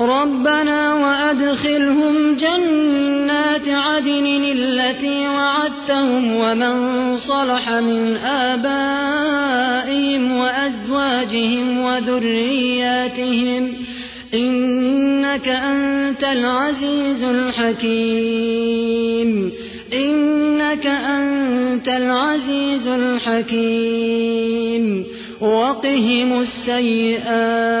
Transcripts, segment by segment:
ربنا وأدخلهم جنات عدن التي وعدتهم ومن صلح من آبائهم وأزواجهم وذرياتهم إنك أنت العزيز الحكيم إنك أنت العزيز الحكيم وقهم السيئات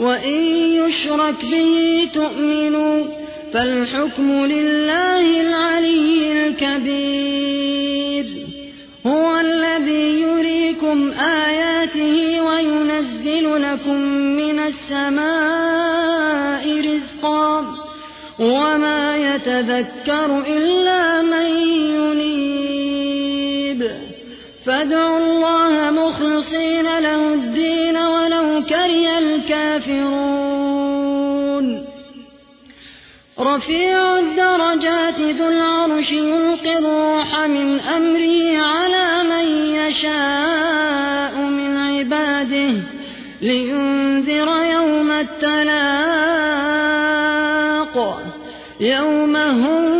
وإن يشرك به تؤمنوا فالحكم لله العلي الكبير. هو الذي يريكم آياته وينزل لكم من السماء رزقا. وما يتذكر إلا من ينيب. فادعوا الله مخلصين له الدين كره الكافرون. رفيع الدرجات ذو العرش يلقي الروح من أمره على من يشاء من عباده لينذر يوم التلاق. يوم هم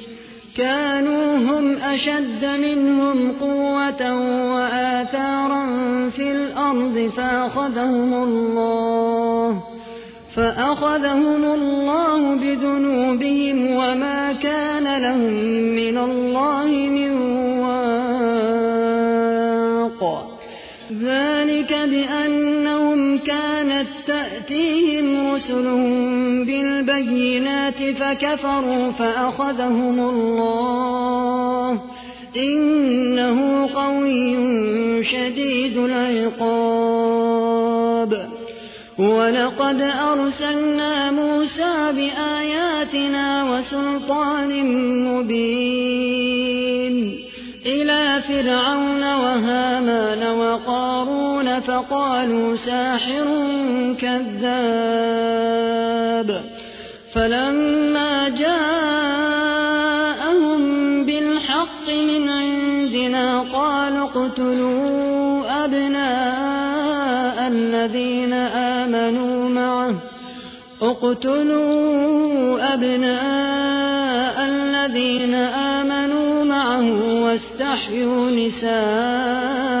كانوا هم أشد منهم قوة وآثارا في الأرض فأخذهم الله فأخذهم الله بذنوبهم وما كان لهم من الله من ذلك بأنهم كانت تأتيهم رسلهم بالبينات فكفروا فأخذهم الله. إنه قوي شديد العقاب. ولقد أرسلنا موسى بآياتنا وسلطان مبين إلى فرعون وهامان فقالوا ساحر كذاب فلما جاءهم بالحق من عندنا قالوا اقتلوا أبناء الذين آمنوا معه. اقتلوا أبناء الذين آمنوا معه واستحيوا نساءهم.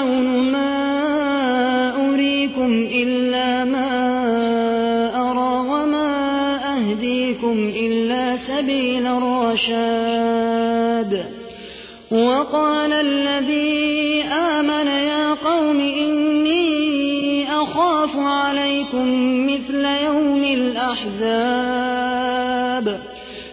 فرعون ما أريكم إلا ما أرى وما أهديكم إلا سبيل الرشاد. وقال الذي آمن يا قوم إني أخاف عليكم مثل يوم الأحزاب.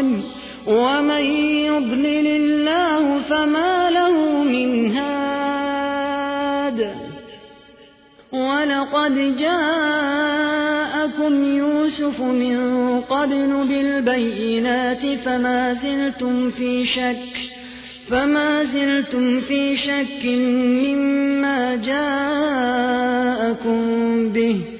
عاصم ومن يضلل الله فما له من هاد ولقد جاءكم يوسف من قبل بالبينات فما زلتم في شك فما زلتم في شك مما جاءكم به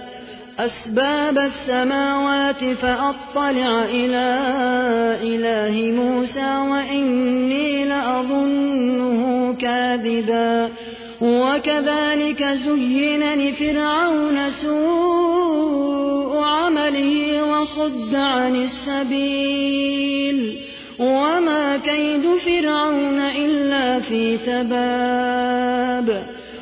أسباب السماوات فأطلع إلى إله موسى وإني لأظنه كاذبا. وكذلك زين لفرعون سوء عمله وصد عن السبيل. وما كيد فرعون إلا في تباب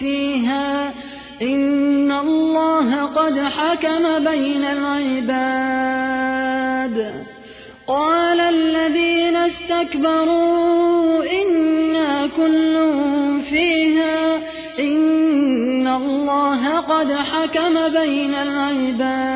كل فيه الله قد حكم بين العباد. قال الذين استكبروا إنا كل فيها إن الله قد حكم بين العباد.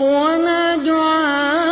وما دعاء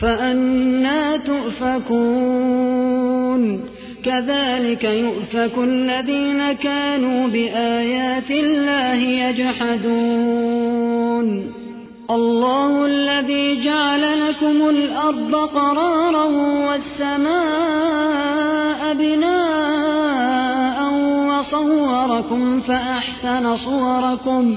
فأنا تؤفكون. كذلك يؤفك الذين كانوا بآيات الله يجحدون. الله الذي جعل لكم الأرض قرارا والسماء بناء وصوركم فأحسن صوركم.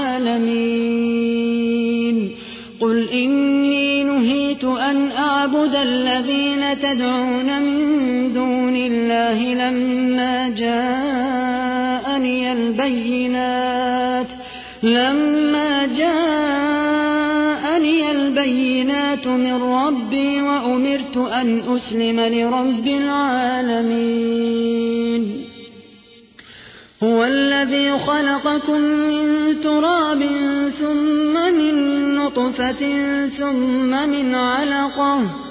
تدعون من دون الله لما جاءني البينات لما جاءني البينات من ربي وأمرت أن أسلم لرب العالمين. هو الذي خلقكم من تراب ثم من نطفة ثم من علقة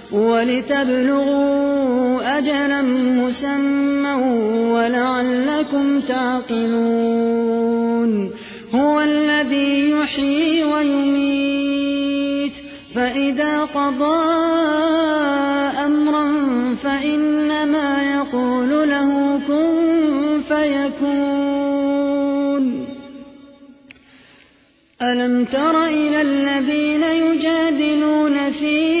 ولتبلغوا أجلا مسمى ولعلكم تعقلون. هو الذي يحيي ويميت. فإذا قضى أمرا فإنما يقول له كن فيكون. ألم تر إلى الذين يجادلون في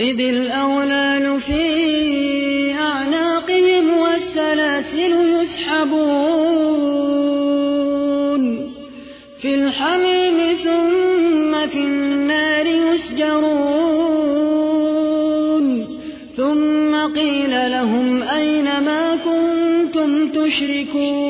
إذ الأغلال في أعناقهم والسلاسل يسحبون في الحميم ثم في النار يسجرون ثم قيل لهم أين ما كنتم تشركون